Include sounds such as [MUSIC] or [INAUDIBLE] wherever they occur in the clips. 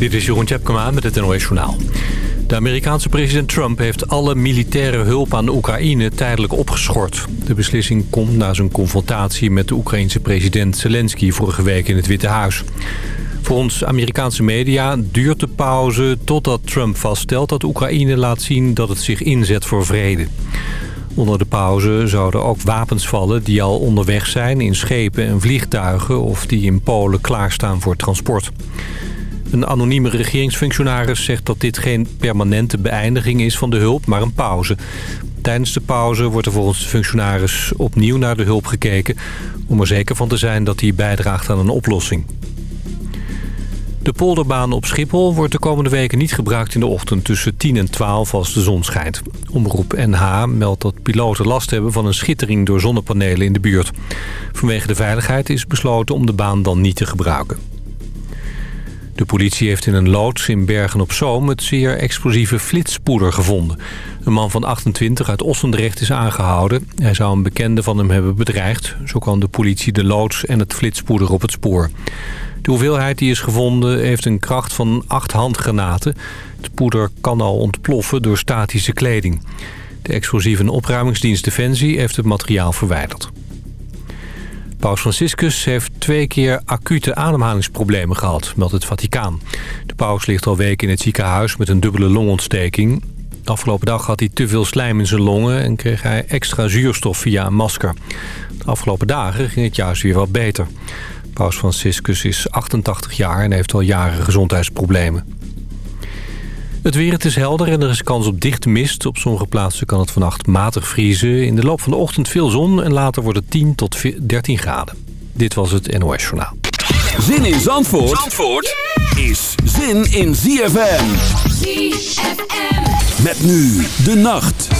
Dit is Jeroen Tjepkema met het NOS Journaal. De Amerikaanse president Trump heeft alle militaire hulp aan de Oekraïne tijdelijk opgeschort. De beslissing komt na zijn confrontatie met de Oekraïense president Zelensky vorige week in het Witte Huis. Volgens Amerikaanse media duurt de pauze totdat Trump vaststelt dat Oekraïne laat zien dat het zich inzet voor vrede. Onder de pauze zouden ook wapens vallen die al onderweg zijn in schepen en vliegtuigen of die in Polen klaarstaan voor transport. Een anonieme regeringsfunctionaris zegt dat dit geen permanente beëindiging is van de hulp, maar een pauze. Tijdens de pauze wordt er volgens de functionaris opnieuw naar de hulp gekeken... om er zeker van te zijn dat die bijdraagt aan een oplossing. De polderbaan op Schiphol wordt de komende weken niet gebruikt in de ochtend tussen 10 en 12 als de zon schijnt. Omroep NH meldt dat piloten last hebben van een schittering door zonnepanelen in de buurt. Vanwege de veiligheid is besloten om de baan dan niet te gebruiken. De politie heeft in een loods in Bergen-op-Zoom het zeer explosieve flitspoeder gevonden. Een man van 28 uit Ossendrecht is aangehouden. Hij zou een bekende van hem hebben bedreigd. Zo kwam de politie de loods en het flitspoeder op het spoor. De hoeveelheid die is gevonden heeft een kracht van 8 handgranaten. Het poeder kan al ontploffen door statische kleding. De explosieve opruimingsdienst Defensie heeft het materiaal verwijderd. Paus Franciscus heeft twee keer acute ademhalingsproblemen gehad, meldt het Vaticaan. De paus ligt al weken in het ziekenhuis met een dubbele longontsteking. Afgelopen dag had hij te veel slijm in zijn longen en kreeg hij extra zuurstof via een masker. De afgelopen dagen ging het juist weer wat beter. Paus Franciscus is 88 jaar en heeft al jaren gezondheidsproblemen. Het weer, het is helder en er is kans op dichte mist. Op sommige plaatsen kan het vannacht matig vriezen. In de loop van de ochtend veel zon en later wordt het 10 tot 13 graden. Dit was het NOS Journaal. Zin in Zandvoort, Zandvoort is zin in ZFM. ZFM. Met nu de nacht.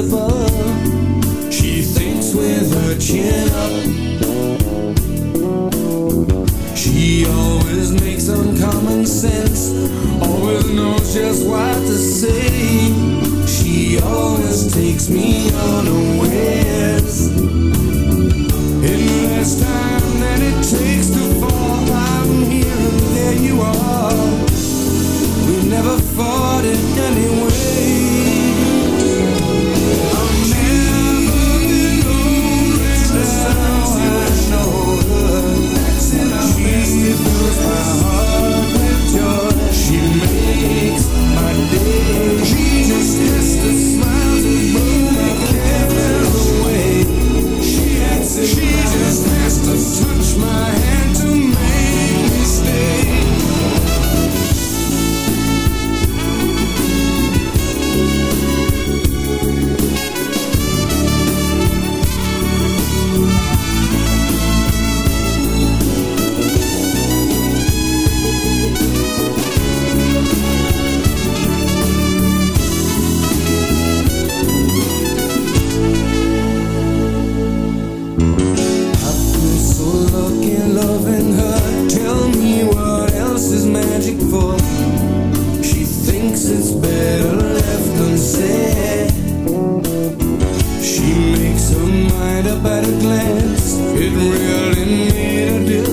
Above. Glance, it really made a difference.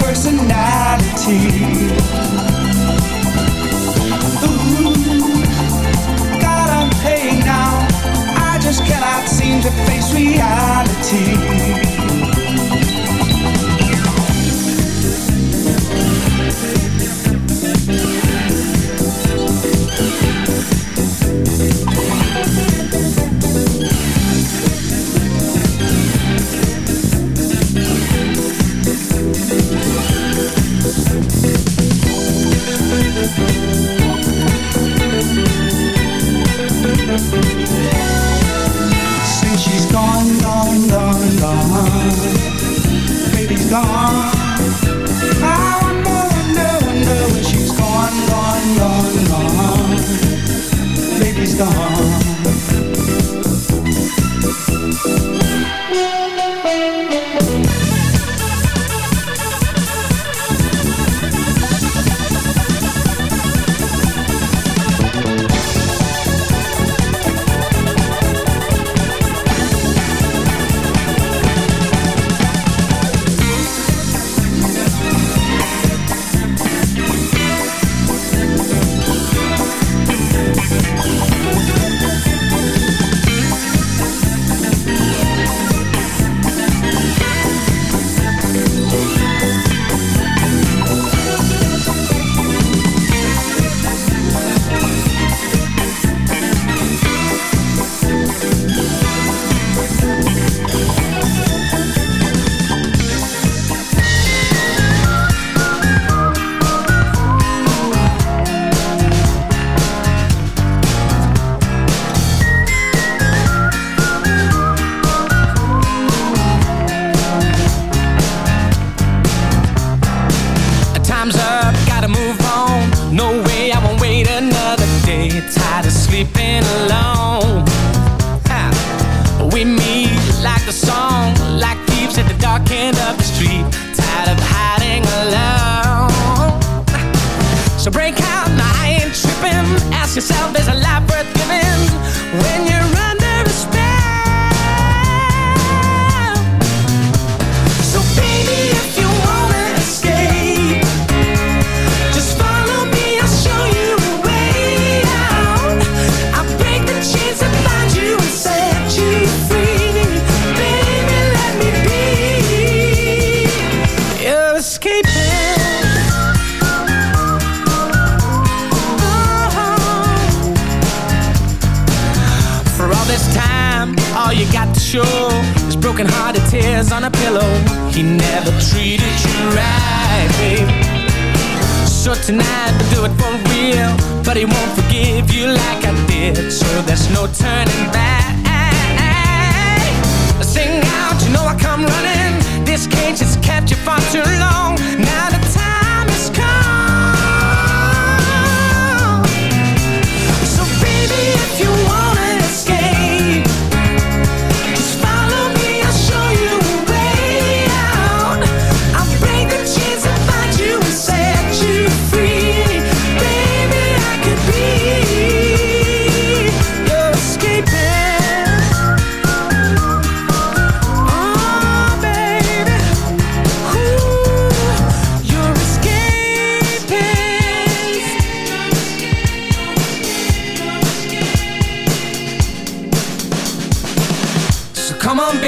personality. Ooh, now. I just cannot seem to face reality. Since she's gone, gone, gone, gone Baby's gone. I wonder, wonder, wonder When she's gone, gone, gone, gone Baby's gone.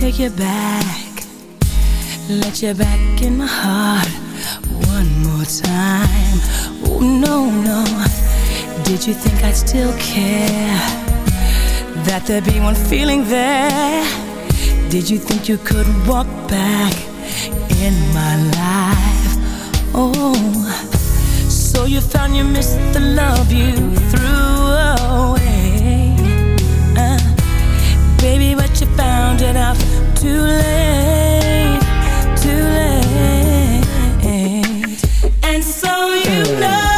take you back let you back in my heart one more time. Oh, no, no. Did you think I'd still care? That there'd be one feeling there? Did you think you could walk back in my life? Oh, so you found you missed the love you threw away. Found it out too late, too late. And so you mm. know.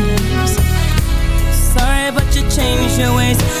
Changed your ways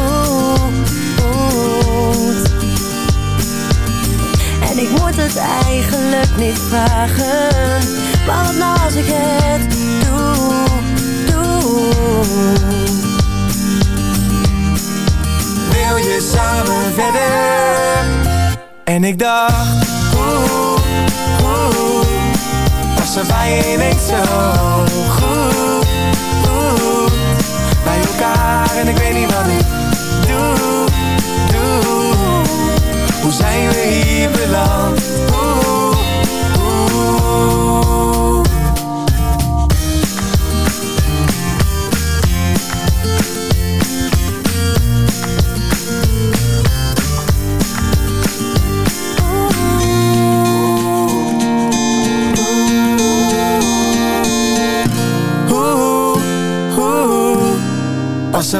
Het eigenlijk niet vragen. Maar wat nou als ik het doe, doe? Wil je samen verder? En ik dacht, oeh, oeh Was er bij ineens zo goed, oeh Bij elkaar en ik weet niet wat ik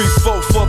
Three, four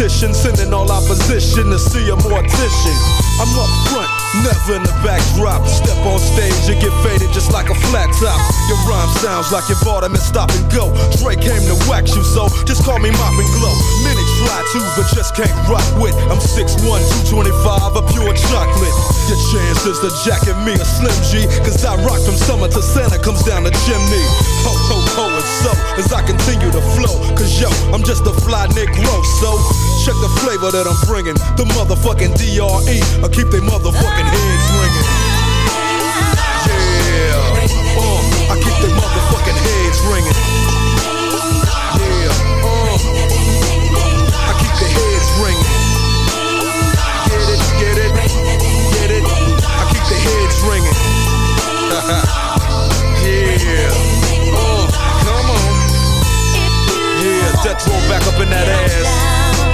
Competition. Sending all opposition to see a mortician. I'm up front, Never in the backdrop. Step on stage, you get faded just like a flat top. Your rhyme sounds like you bought them and stop and go. Dre came to wax you, so just call me Mop and Glow. Many try to, but just can't rock with. I'm 6'1, 225, a pure chocolate. Your chances to jacket me a Slim G, cause I rock from summer to Santa comes down the chimney. Ho, ho, ho, and so, as I continue to flow, cause yo, I'm just a fly Negro, so check the flavor that I'm bringing. The motherfucking DRE, I keep they motherfucking heads ringing. Yeah, uh, I keep they motherfucking heads ringing. Yeah, uh, I keep the heads ringing. Get it, get it, get it. I keep the heads ringing. [LAUGHS] yeah, uh, come on. Yeah, Death Row back up in that ass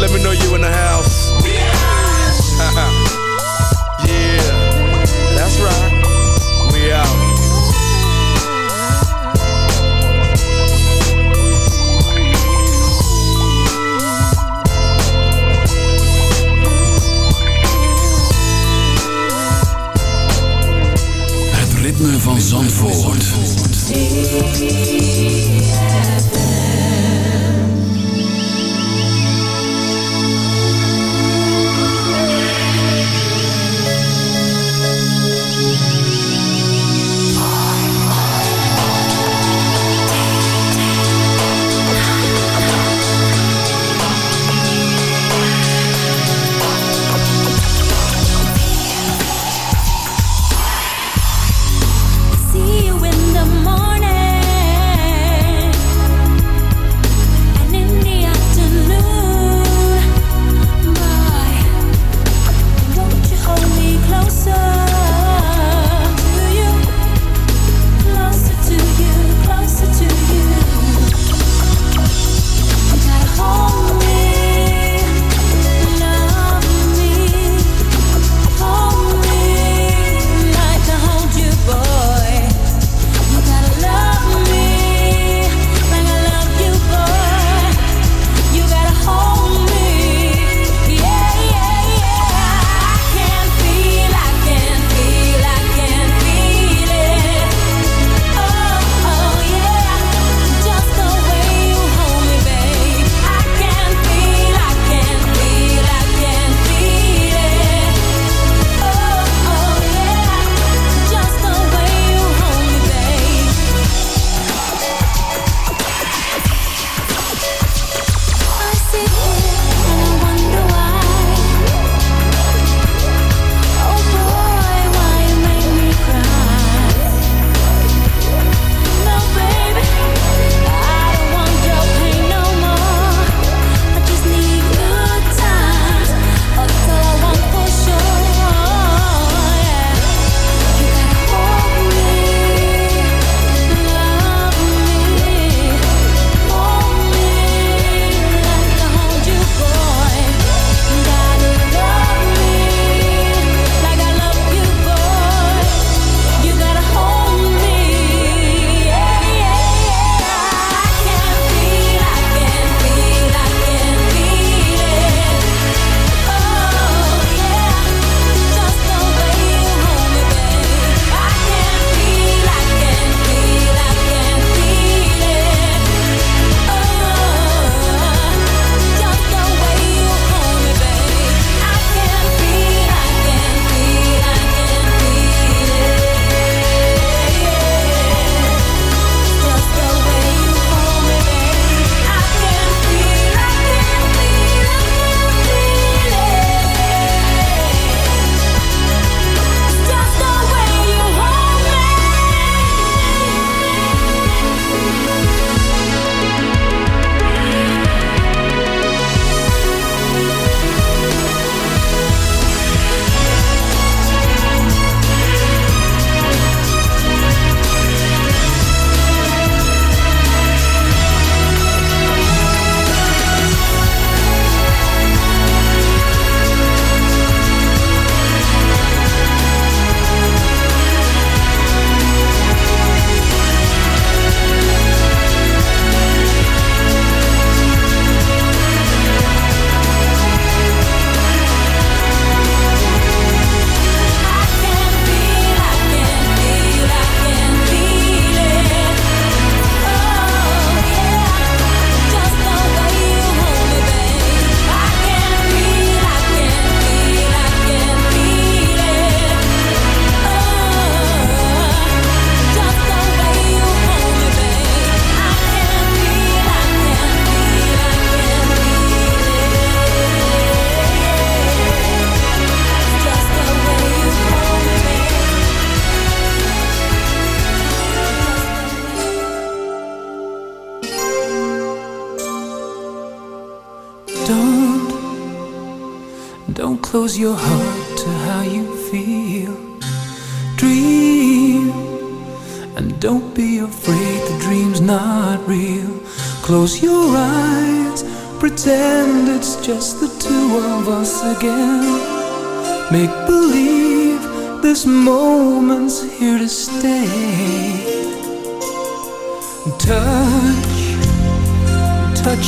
let me know you in the house.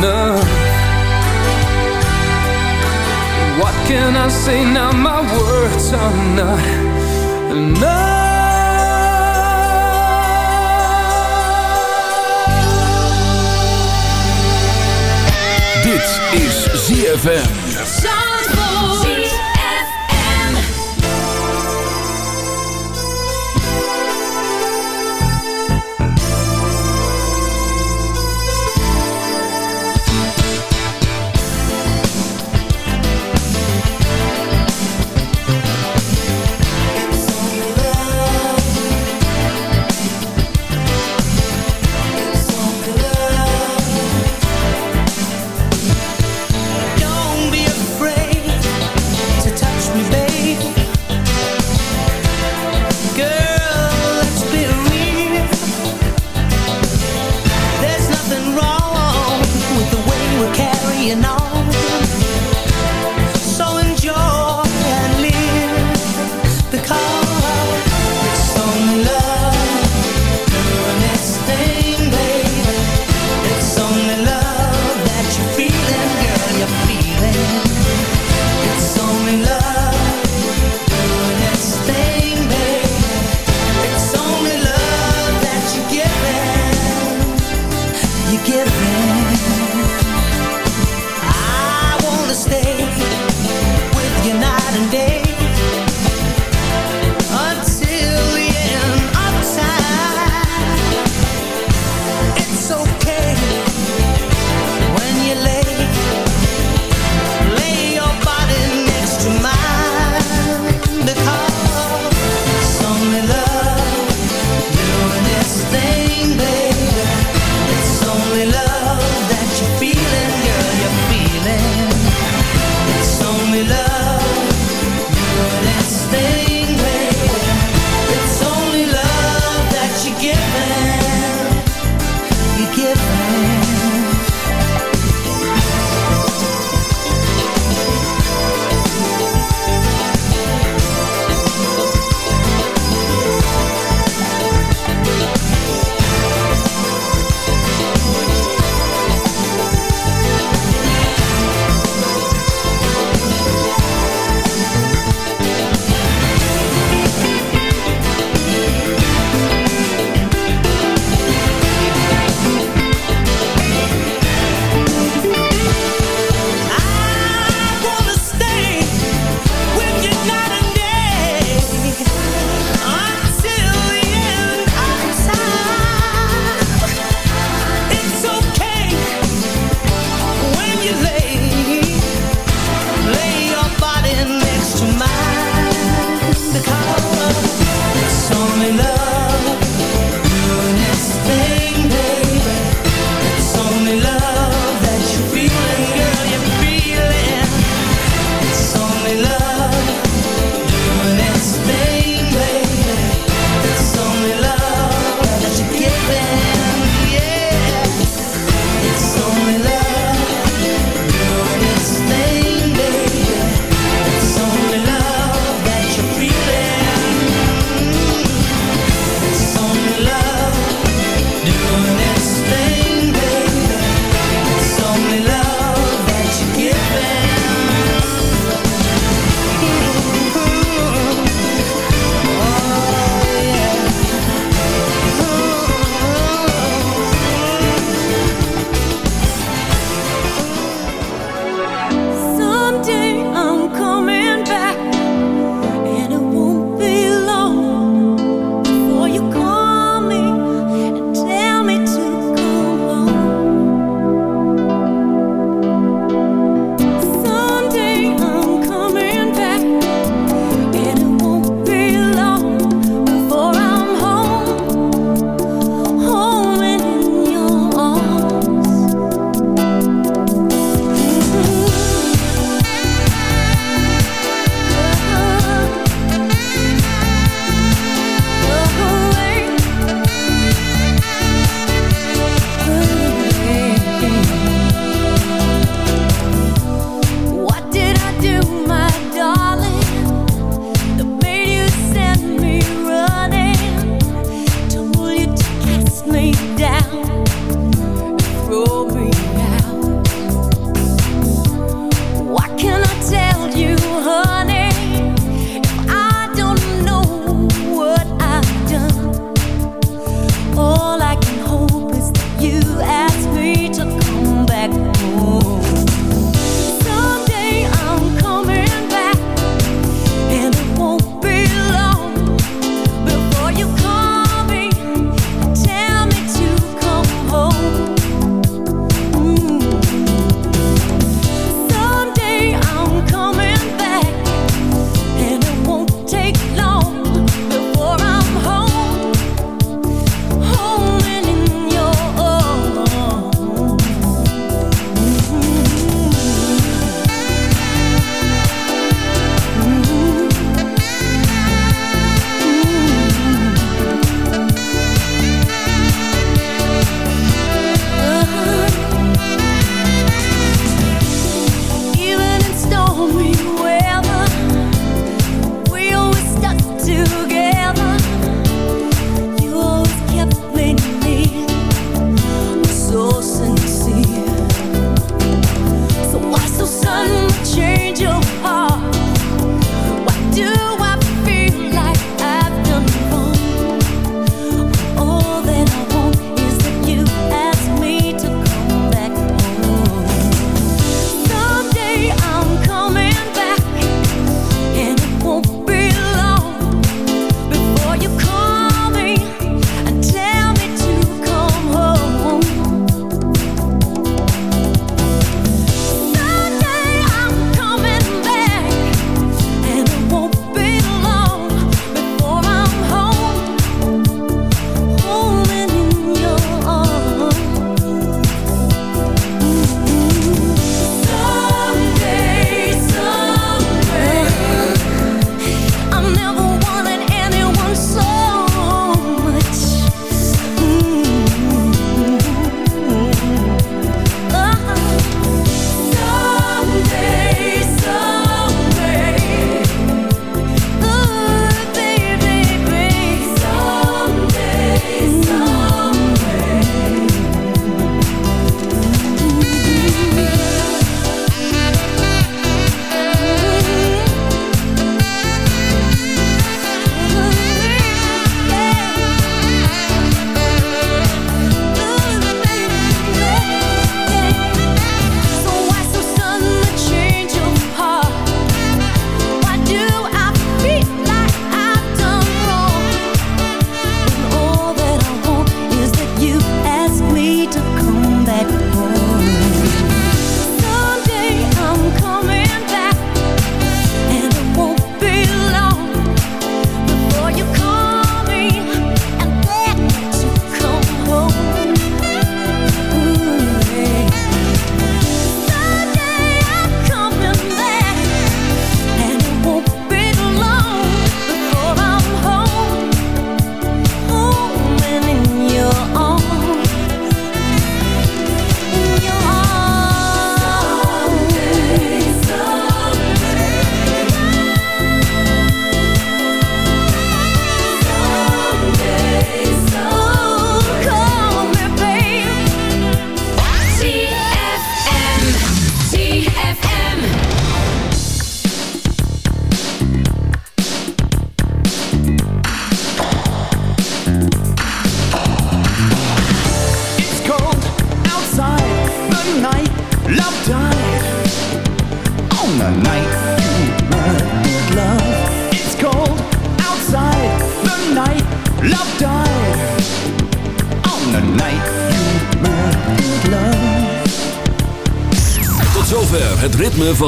enough? What can I say now? My words are not enough. Dit is ZFM.